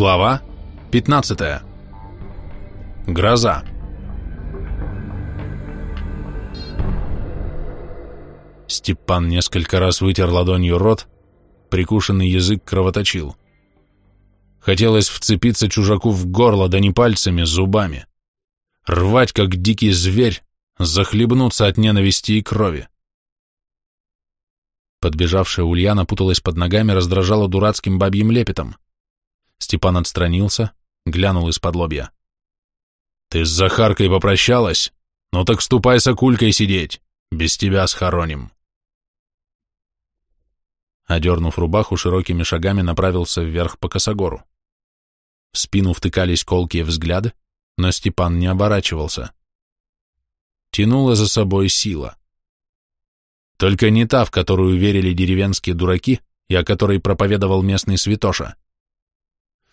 Глава 15. Гроза. Степан несколько раз вытер ладонью рот, прикушенный язык кровоточил. Хотелось вцепиться чужаку в горло, да не пальцами, зубами. Рвать, как дикий зверь, захлебнуться от ненависти и крови. Подбежавшая Ульяна путалась под ногами, раздражала дурацким бабьим лепетом. Степан отстранился, глянул из-под лобья. «Ты с Захаркой попрощалась? Ну так ступай с Акулькой сидеть, без тебя схороним». Одернув рубаху, широкими шагами направился вверх по косогору. В спину втыкались колкие взгляды, но Степан не оборачивался. Тянула за собой сила. Только не та, в которую верили деревенские дураки и о которой проповедовал местный святоша.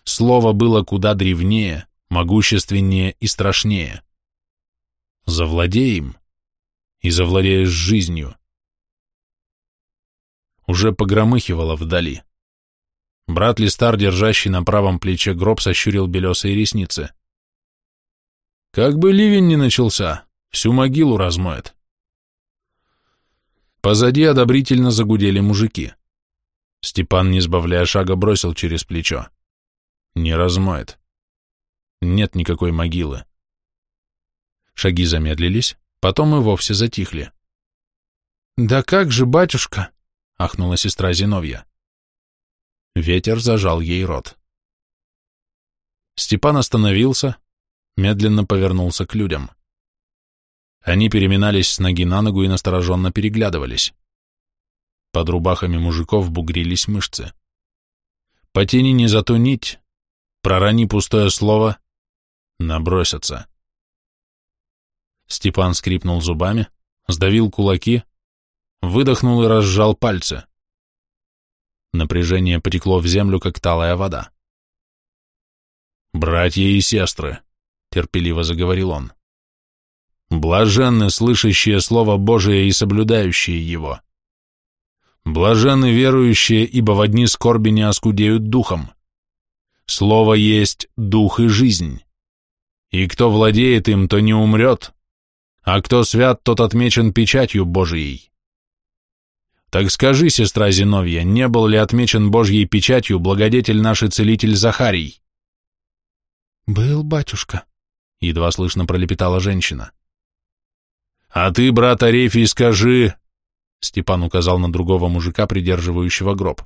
Слово было куда древнее, могущественнее и страшнее. Завладей им, и завладеешь жизнью. Уже погромыхивало вдали. Брат Листар, держащий на правом плече гроб, сощурил белесые ресницы. Как бы ливень не начался, всю могилу размоет. Позади одобрительно загудели мужики. Степан, не сбавляя шага, бросил через плечо. Не размоет. Нет никакой могилы. Шаги замедлились, потом и вовсе затихли. «Да как же, батюшка!» — ахнула сестра Зиновья. Ветер зажал ей рот. Степан остановился, медленно повернулся к людям. Они переминались с ноги на ногу и настороженно переглядывались. Под рубахами мужиков бугрились мышцы. Потяни не за ту нить, Пророни пустое слово, набросятся. Степан скрипнул зубами, сдавил кулаки, выдохнул и разжал пальцы. Напряжение потекло в землю, как талая вода. «Братья и сестры», — терпеливо заговорил он, — «блаженны слышащие Слово Божие и соблюдающие его. Блаженны верующие, ибо в одни скорби не оскудеют духом. Слово есть дух и жизнь. И кто владеет им, то не умрет, а кто свят, тот отмечен печатью Божией. Так скажи, сестра Зиновья, не был ли отмечен Божьей печатью благодетель наш и целитель Захарий? Был, батюшка, едва слышно пролепетала женщина. А ты, брат Арефий, скажи, Степан указал на другого мужика, придерживающего гроб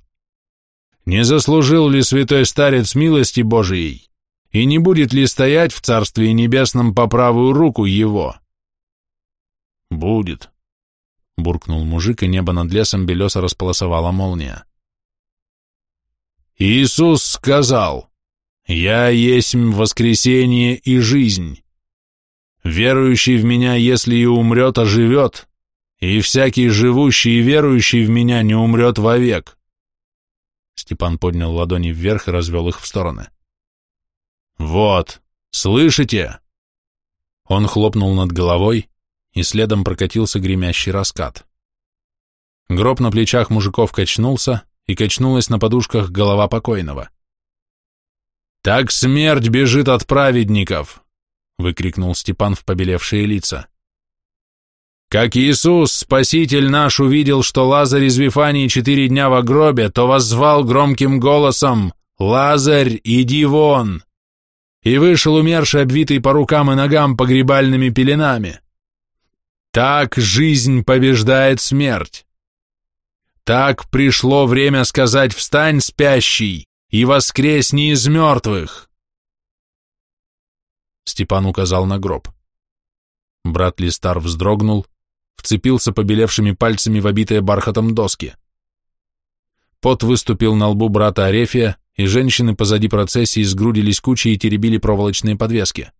не заслужил ли святой старец милости Божией, и не будет ли стоять в Царстве Небесном по правую руку его? Будет, буркнул мужик, и небо над лесом белесо располосовала молния. Иисус сказал, «Я есть воскресение и жизнь. Верующий в Меня, если и умрет, оживет, и всякий живущий и верующий в Меня не умрет вовек». Степан поднял ладони вверх и развел их в стороны. «Вот, слышите?» Он хлопнул над головой, и следом прокатился гремящий раскат. Гроб на плечах мужиков качнулся, и качнулась на подушках голова покойного. «Так смерть бежит от праведников!» — выкрикнул Степан в побелевшие лица. Как Иисус, Спаситель наш, увидел, что Лазарь из Вифании четыре дня в гробе, то воззвал громким голосом «Лазарь, иди вон!» И вышел умерший, обвитый по рукам и ногам погребальными пеленами. Так жизнь побеждает смерть. Так пришло время сказать «Встань, спящий, и воскресни из мертвых!» Степан указал на гроб. Брат Листар вздрогнул, вцепился побелевшими пальцами в обитые бархатом доски. Пот выступил на лбу брата Арефия, и женщины позади процессии сгрудились кучей и теребили проволочные подвески.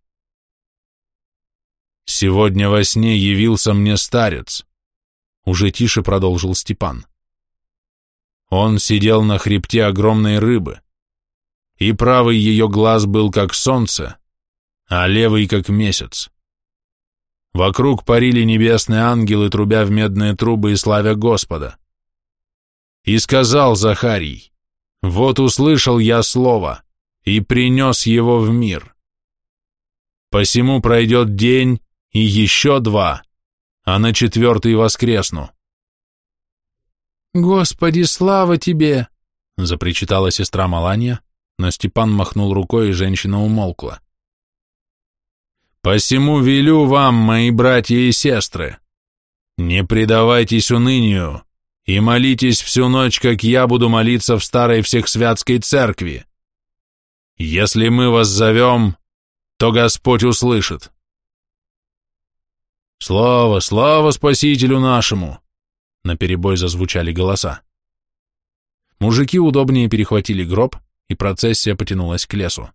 «Сегодня во сне явился мне старец», — уже тише продолжил Степан. Он сидел на хребте огромной рыбы, и правый ее глаз был как солнце, а левый как месяц. Вокруг парили небесные ангелы, трубя в медные трубы и славя Господа. И сказал Захарий, «Вот услышал я слово, и принес его в мир. Посему пройдет день и еще два, а на четвертый воскресну. «Господи, слава тебе!» — запричитала сестра Маланья, но Степан махнул рукой, и женщина умолкла. «Посему велю вам, мои братья и сестры, не предавайтесь унынию и молитесь всю ночь, как я буду молиться в старой всехсвятской церкви. Если мы вас зовем, то Господь услышит». «Слава, слава Спасителю нашему!» Наперебой зазвучали голоса. Мужики удобнее перехватили гроб, и процессия потянулась к лесу.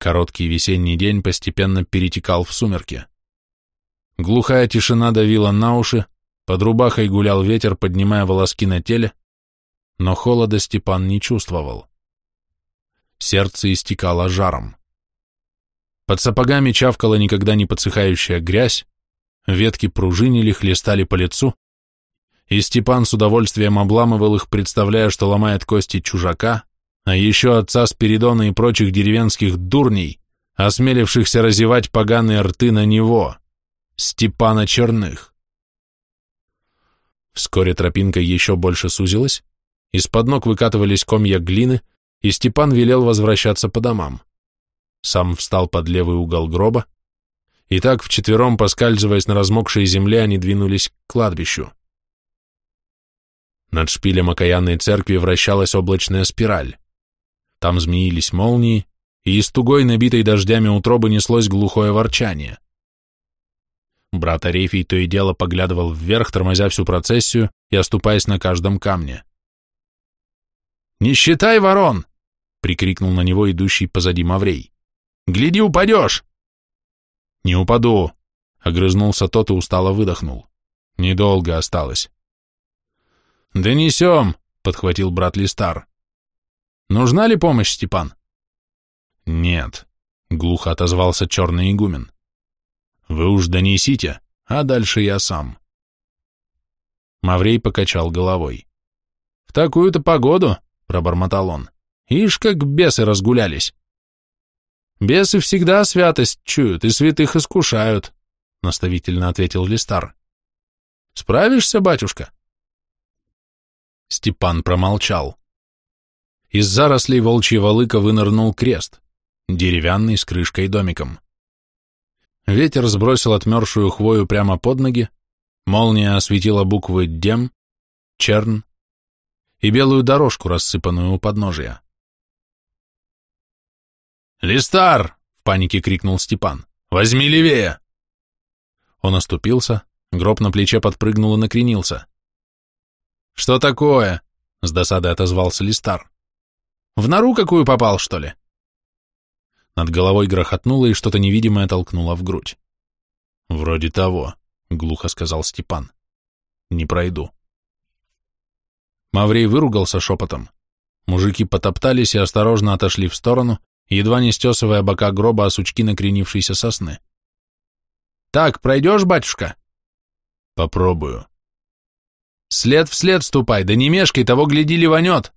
Короткий весенний день постепенно перетекал в сумерки. Глухая тишина давила на уши, под рубахой гулял ветер, поднимая волоски на теле, но холода Степан не чувствовал. Сердце истекало жаром. Под сапогами чавкала никогда не подсыхающая грязь, ветки пружинили, хлестали по лицу, и Степан с удовольствием обламывал их, представляя, что ломает кости чужака, а еще отца Спиридона и прочих деревенских дурней, осмелившихся разевать поганые рты на него, Степана Черных. Вскоре тропинка еще больше сузилась, из-под ног выкатывались комья глины, и Степан велел возвращаться по домам. Сам встал под левый угол гроба, и так вчетвером, поскальзываясь на размокшей земле, они двинулись к кладбищу. Над шпилем окаянной церкви вращалась облачная спираль. Там змеились молнии, и из тугой, набитой дождями утробы неслось глухое ворчание. Брат Арефий то и дело поглядывал вверх, тормозя всю процессию и оступаясь на каждом камне. «Не считай ворон!» — прикрикнул на него идущий позади Маврей. «Гляди, упадешь!» «Не упаду!» — огрызнулся тот и устало выдохнул. «Недолго осталось». «Донесем!» — подхватил брат Листар. «Нужна ли помощь, Степан?» «Нет», — глухо отозвался черный игумен. «Вы уж донесите, а дальше я сам». Маврей покачал головой. «В такую-то погоду», — пробормотал он, — «ишь, как бесы разгулялись». «Бесы всегда святость чуют и святых искушают», — наставительно ответил Листар. «Справишься, батюшка?» Степан промолчал. Из зарослей волчьего лыка вынырнул крест, деревянный с крышкой домиком. Ветер сбросил отмершую хвою прямо под ноги, молния осветила буквы «Дем», «Черн» и белую дорожку, рассыпанную у подножия. «Листар!» — в панике крикнул Степан. «Возьми левее!» Он оступился, гроб на плече подпрыгнул и накренился. «Что такое?» — с досадой отозвался Листар. «В нору какую попал, что ли?» Над головой грохотнуло, и что-то невидимое толкнуло в грудь. «Вроде того», — глухо сказал Степан. «Не пройду». Маврей выругался шепотом. Мужики потоптались и осторожно отошли в сторону, едва не стесывая бока гроба о сучки накренившейся сосны. «Так, пройдешь, батюшка?» «Попробую», След в след ступай, да не мешкай, того гляди ливанет.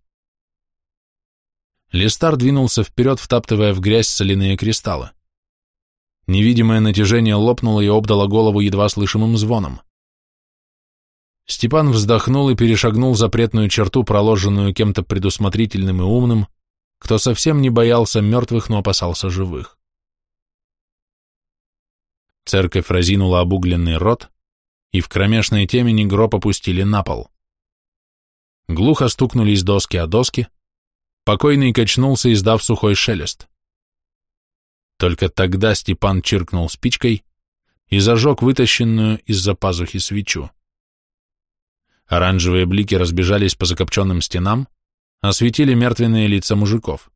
Листар двинулся вперед, втаптывая в грязь соляные кристаллы. Невидимое натяжение лопнуло и обдало голову едва слышимым звоном. Степан вздохнул и перешагнул запретную черту, проложенную кем-то предусмотрительным и умным, кто совсем не боялся мертвых, но опасался живых. Церковь разинула обугленный рот, и в кромешной темени гроб опустили на пол. Глухо стукнулись доски о доски, покойный качнулся, издав сухой шелест. Только тогда Степан чиркнул спичкой и зажег вытащенную из-за пазухи свечу. Оранжевые блики разбежались по закопченным стенам, осветили мертвенные лица мужиков.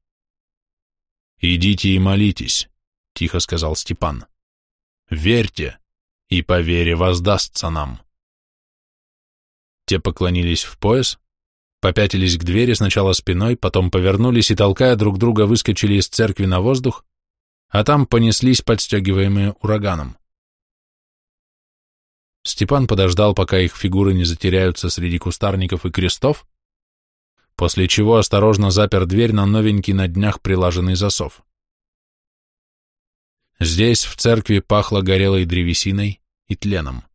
«Идите и молитесь», — тихо сказал Степан. «Верьте, и по вере воздастся нам. Те поклонились в пояс, попятились к двери сначала спиной, потом повернулись и, толкая друг друга, выскочили из церкви на воздух, а там понеслись, подстегиваемые ураганом. Степан подождал, пока их фигуры не затеряются среди кустарников и крестов, после чего осторожно запер дверь на новенький на днях прилаженный засов. Здесь, в церкви, пахло горелой древесиной и тленом.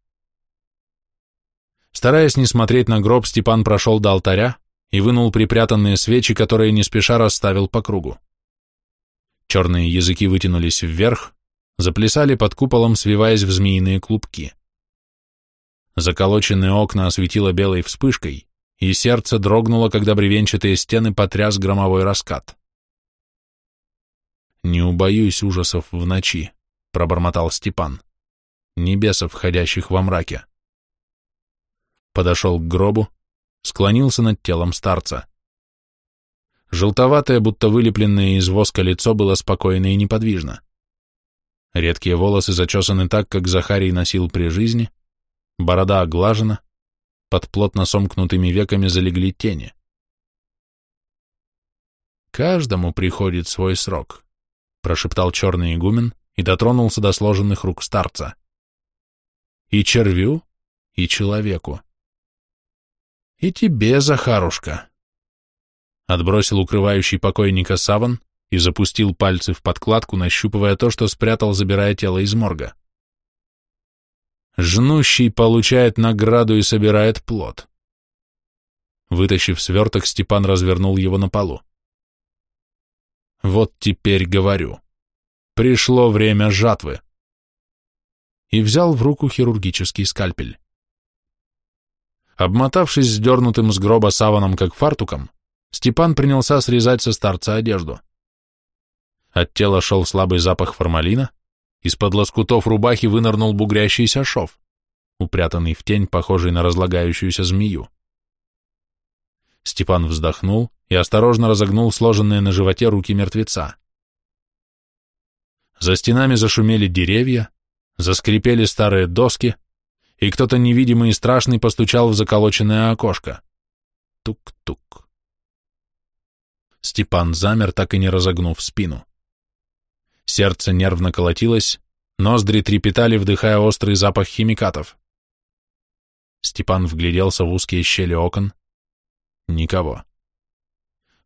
Стараясь не смотреть на гроб, Степан прошел до алтаря и вынул припрятанные свечи, которые не спеша расставил по кругу. Черные языки вытянулись вверх, заплясали под куполом, свиваясь в змеиные клубки. Заколоченные окна осветило белой вспышкой, и сердце дрогнуло, когда бревенчатые стены потряс громовой раскат. «Не убоюсь ужасов в ночи», — пробормотал Степан, — «небесов, входящих во мраке». Подошел к гробу, склонился над телом старца. Желтоватое, будто вылепленное из воска лицо было спокойно и неподвижно. Редкие волосы зачесаны так, как Захарий носил при жизни, борода оглажена, под плотно сомкнутыми веками залегли тени. «Каждому приходит свой срок», — прошептал черный игумен и дотронулся до сложенных рук старца. «И червю, и человеку. И тебе, Захарушка» отбросил укрывающий покойника саван и запустил пальцы в подкладку, нащупывая то, что спрятал, забирая тело из морга. Жнущий получает награду и собирает плод. Вытащив сверток, Степан развернул его на полу. Вот теперь говорю. Пришло время жатвы. И взял в руку хирургический скальпель. Обмотавшись сдернутым с гроба саваном, как фартуком, Степан принялся срезать со старца одежду. От тела шел слабый запах формалина, из-под лоскутов рубахи вынырнул бугрящийся шов, упрятанный в тень, похожий на разлагающуюся змею. Степан вздохнул и осторожно разогнул сложенные на животе руки мертвеца. За стенами зашумели деревья, заскрипели старые доски, и кто-то невидимый и страшный постучал в заколоченное окошко. Тук-тук. Степан замер, так и не разогнув спину. Сердце нервно колотилось, ноздри трепетали, вдыхая острый запах химикатов. Степан вгляделся в узкие щели окон. Никого.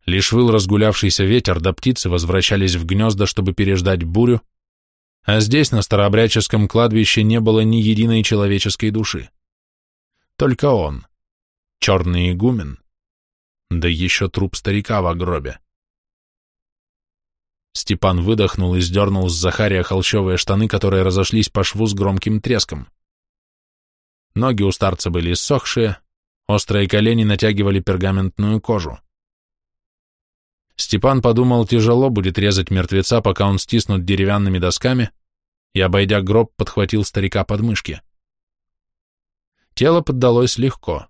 Лишь выл разгулявшийся ветер, да птицы возвращались в гнезда, чтобы переждать бурю, а здесь, на старообрядческом кладбище, не было ни единой человеческой души. Только он, черный игумен, да еще труп старика в гробе. Степан выдохнул и сдернул с Захария холщовые штаны, которые разошлись по шву с громким треском. Ноги у старца были иссохшие, острые колени натягивали пергаментную кожу. Степан подумал, тяжело будет резать мертвеца, пока он стиснут деревянными досками, и, обойдя гроб, подхватил старика под мышки. Тело поддалось легко.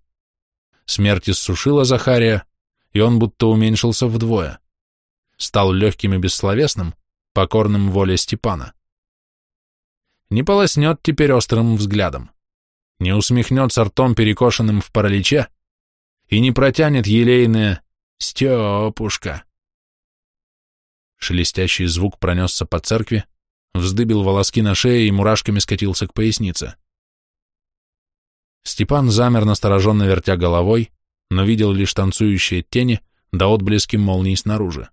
Смерть иссушила Захария, и он будто уменьшился вдвое. Стал легким и бессловесным, покорным воле Степана. Не полоснет теперь острым взглядом, не усмехнется ртом, перекошенным в параличе, и не протянет елейное «Степушка». Шелестящий звук пронесся по церкви, вздыбил волоски на шее и мурашками скатился к пояснице. Степан замер, настороженно вертя головой, но видел лишь танцующие тени да отблески молний снаружи.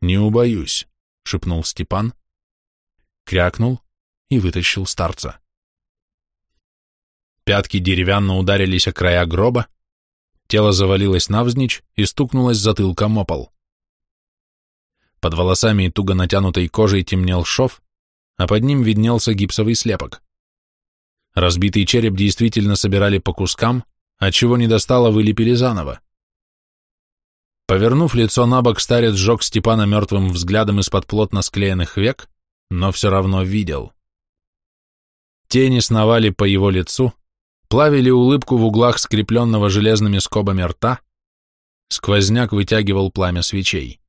«Не убоюсь», — шепнул Степан, крякнул и вытащил старца. Пятки деревянно ударились о края гроба, тело завалилось навзничь и стукнулось затылком о пол. Под волосами и туго натянутой кожей темнел шов, а под ним виднелся гипсовый слепок. Разбитый череп действительно собирали по кускам, а чего не достало, вылепили заново. Повернув лицо на бок, старец сжег Степана мертвым взглядом из-под плотно склеенных век, но все равно видел. Тени сновали по его лицу, плавили улыбку в углах скрепленного железными скобами рта, сквозняк вытягивал пламя свечей.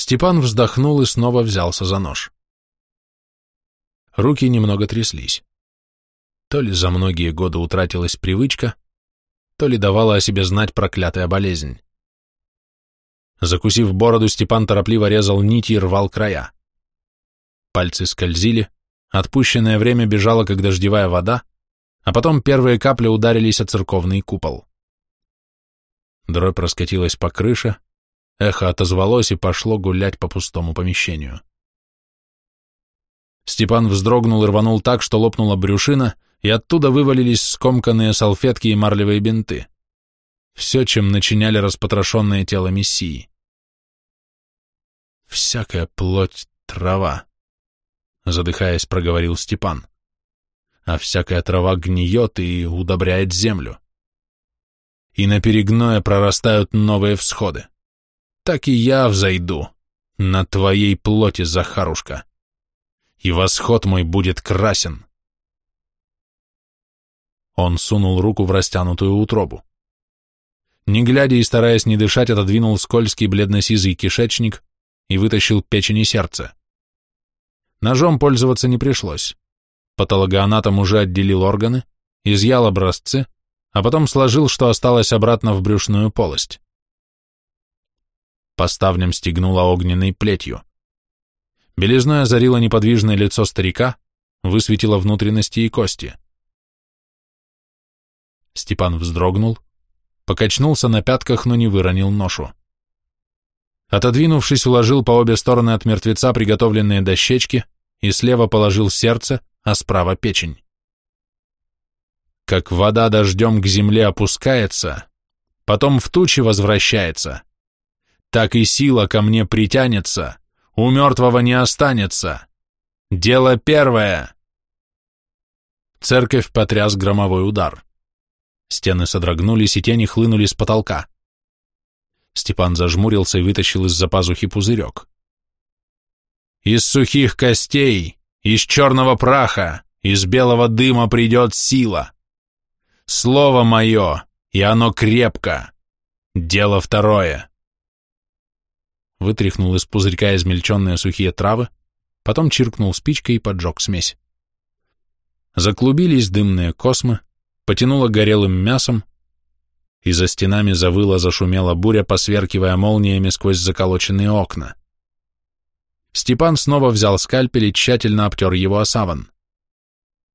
Степан вздохнул и снова взялся за нож. Руки немного тряслись. То ли за многие годы утратилась привычка, то ли давала о себе знать проклятая болезнь. Закусив бороду, Степан торопливо резал нити и рвал края. Пальцы скользили, отпущенное время бежало, как дождевая вода, а потом первые капли ударились о церковный купол. Дробь раскатилась по крыше, эхо отозвалось и пошло гулять по пустому помещению. Степан вздрогнул и рванул так, что лопнула брюшина, и оттуда вывалились скомканные салфетки и марлевые бинты. Все, чем начиняли распотрошенное тело Мессии. «Всякая плоть — трава», — задыхаясь, проговорил Степан. «А всякая трава гниет и удобряет землю. И на перегное прорастают новые всходы. Так и я взойду на твоей плоти, Захарушка, и восход мой будет красен». Он сунул руку в растянутую утробу. Не глядя и стараясь не дышать, отодвинул скользкий бледно-сизый кишечник и вытащил печень и сердце. Ножом пользоваться не пришлось. Патологоанатом уже отделил органы, изъял образцы, а потом сложил, что осталось обратно в брюшную полость. По ставням стегнуло огненной плетью. Белизной озарило неподвижное лицо старика, высветило внутренности и кости. Степан вздрогнул, покачнулся на пятках, но не выронил ношу. Отодвинувшись, уложил по обе стороны от мертвеца приготовленные дощечки и слева положил сердце, а справа печень. Как вода дождем к земле опускается, потом в тучи возвращается, так и сила ко мне притянется, у мертвого не останется. Дело первое. Церковь потряс громовой удар. Стены содрогнулись, и тени хлынули с потолка. Степан зажмурился и вытащил из-за пазухи пузырек. «Из сухих костей, из черного праха, из белого дыма придет сила. Слово мое, и оно крепко. Дело второе». Вытряхнул из пузырька измельченные сухие травы, потом чиркнул спичкой и поджег смесь. Заклубились дымные космы, потянуло горелым мясом, и за стенами завыла, зашумела буря, посверкивая молниями сквозь заколоченные окна. Степан снова взял скальпель и тщательно обтер его о саван.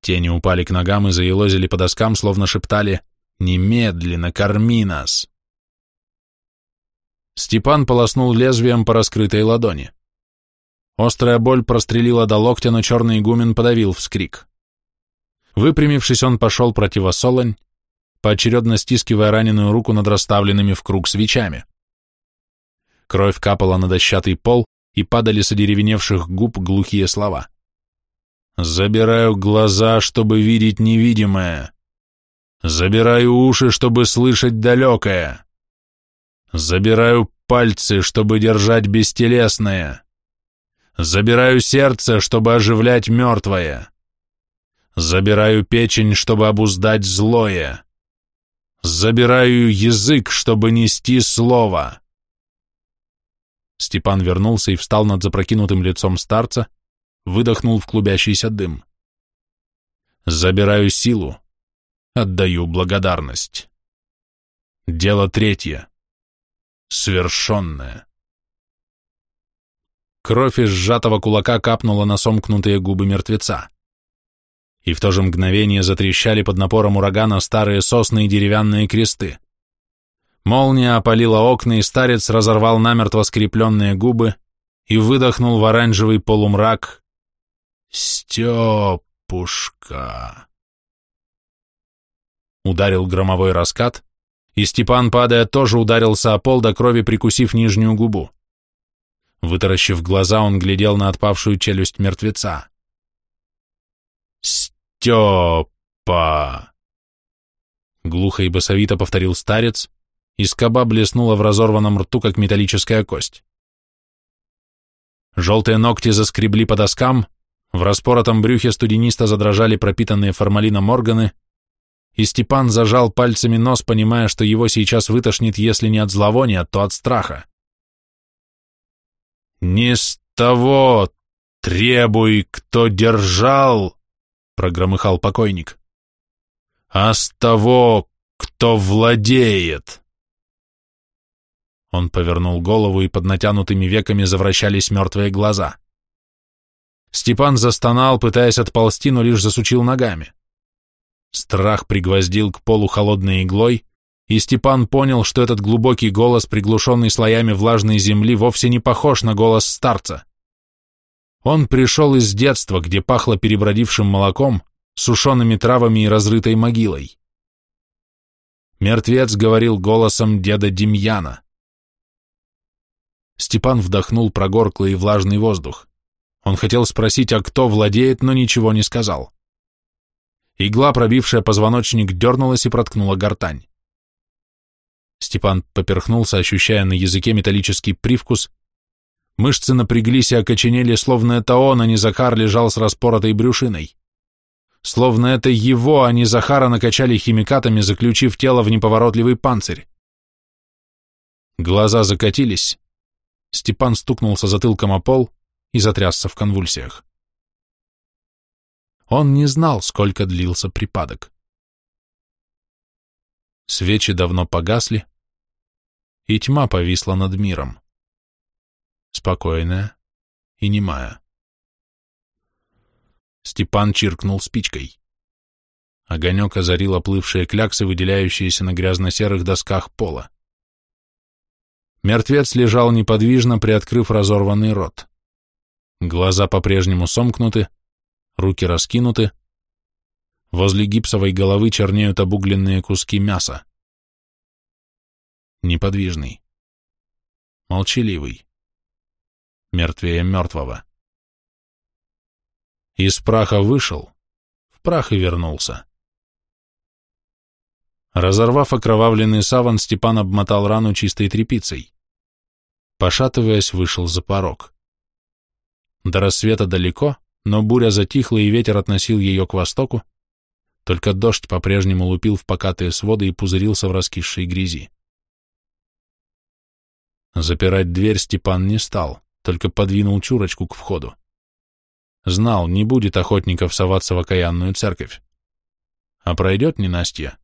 Тени упали к ногам и заелозили по доскам, словно шептали «Немедленно корми нас!». Степан полоснул лезвием по раскрытой ладони. Острая боль прострелила до локтя, но черный игумен подавил вскрик. Выпрямившись, он пошел противосолонь, поочередно стискивая раненую руку над расставленными в круг свечами. Кровь капала на дощатый пол, и падали с одеревеневших губ глухие слова. «Забираю глаза, чтобы видеть невидимое. Забираю уши, чтобы слышать далекое. Забираю пальцы, чтобы держать бестелесное. Забираю сердце, чтобы оживлять мертвое. Забираю печень, чтобы обуздать злое. Забираю язык, чтобы нести слово. Степан вернулся и встал над запрокинутым лицом старца, выдохнул в клубящийся дым. Забираю силу, отдаю благодарность. Дело третье. Свершенное. Кровь из сжатого кулака капнула на сомкнутые губы мертвеца и в то же мгновение затрещали под напором урагана старые сосны и деревянные кресты. Молния опалила окна, и старец разорвал намертво скрепленные губы и выдохнул в оранжевый полумрак «Степушка». Ударил громовой раскат, и Степан, падая, тоже ударился о пол до крови, прикусив нижнюю губу. Вытаращив глаза, он глядел на отпавшую челюсть мертвеца. «Степа!» Глухо и басовито повторил старец, и скоба блеснула в разорванном рту, как металлическая кость. Желтые ногти заскребли по доскам, в распоротом брюхе студенисто задрожали пропитанные формалином органы, и Степан зажал пальцами нос, понимая, что его сейчас вытошнит, если не от зловония, то от страха. «Не с того требуй, кто держал!» прогромыхал покойник. «А с того, кто владеет!» Он повернул голову, и под натянутыми веками завращались мертвые глаза. Степан застонал, пытаясь отползти, но лишь засучил ногами. Страх пригвоздил к полу холодной иглой, и Степан понял, что этот глубокий голос, приглушенный слоями влажной земли, вовсе не похож на голос старца. Он пришел из детства, где пахло перебродившим молоком, сушеными травами и разрытой могилой. Мертвец говорил голосом деда Демьяна. Степан вдохнул прогорклый и влажный воздух. Он хотел спросить, а кто владеет, но ничего не сказал. Игла, пробившая позвоночник, дернулась и проткнула гортань. Степан поперхнулся, ощущая на языке металлический привкус. Мышцы напряглись и окоченели, словно это он, а не Захар, лежал с распоротой брюшиной. Словно это его, а не Захара, накачали химикатами, заключив тело в неповоротливый панцирь. Глаза закатились. Степан стукнулся затылком о пол и затрясся в конвульсиях. Он не знал, сколько длился припадок. Свечи давно погасли, и тьма повисла над миром. Спокойная и немая. Степан чиркнул спичкой. Огонек озарил оплывшие кляксы, выделяющиеся на грязно-серых досках пола. Мертвец лежал неподвижно, приоткрыв разорванный рот. Глаза по-прежнему сомкнуты, руки раскинуты. Возле гипсовой головы чернеют обугленные куски мяса. Неподвижный. Молчаливый. Мертвее мертвого. Из праха вышел, в прах и вернулся. Разорвав окровавленный саван, Степан обмотал рану чистой тряпицей. Пошатываясь, вышел за порог. До рассвета далеко, но буря затихла, и ветер относил ее к востоку, только дождь по-прежнему лупил в покатые своды и пузырился в раскисшей грязи. Запирать дверь Степан не стал, только подвинул чурочку к входу. Знал, не будет охотников соваться в окаянную церковь. А пройдет ненастье,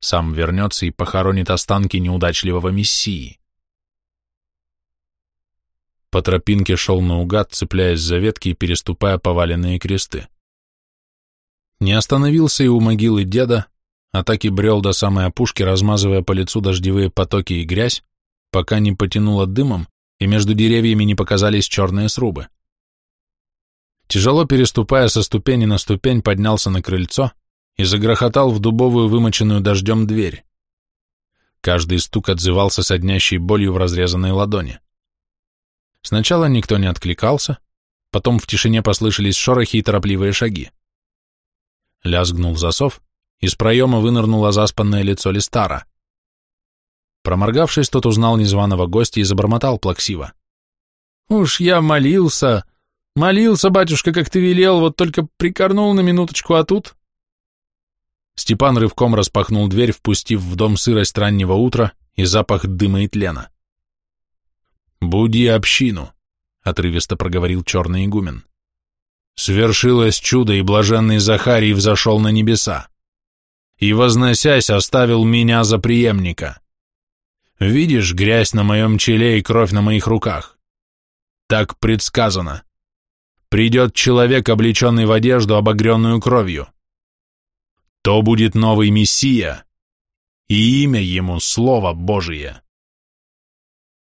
сам вернется и похоронит останки неудачливого мессии. По тропинке шел наугад, цепляясь за ветки и переступая поваленные кресты. Не остановился и у могилы деда, а так и брел до самой опушки, размазывая по лицу дождевые потоки и грязь, пока не потянуло дымом, и между деревьями не показались черные срубы. Тяжело переступая со ступени на ступень, поднялся на крыльцо и загрохотал в дубовую вымоченную дождем дверь. Каждый стук отзывался соднящей болью в разрезанной ладони. Сначала никто не откликался, потом в тишине послышались шорохи и торопливые шаги. Лязгнул засов, из проема вынырнуло заспанное лицо Листара. Проморгавшись, тот узнал незваного гостя и забормотал плаксиво. «Уж я молился, молился, батюшка, как ты велел, вот только прикорнул на минуточку, а тут...» Степан рывком распахнул дверь, впустив в дом сырость раннего утра и запах дыма и тлена. «Буди общину», — отрывисто проговорил черный игумен. «Свершилось чудо, и блаженный Захарий взошел на небеса. И, возносясь, оставил меня за преемника. Видишь грязь на моем челе и кровь на моих руках? Так предсказано. Придет человек, облеченный в одежду, обогренную кровью. То будет новый Мессия, и имя ему — Слово Божие».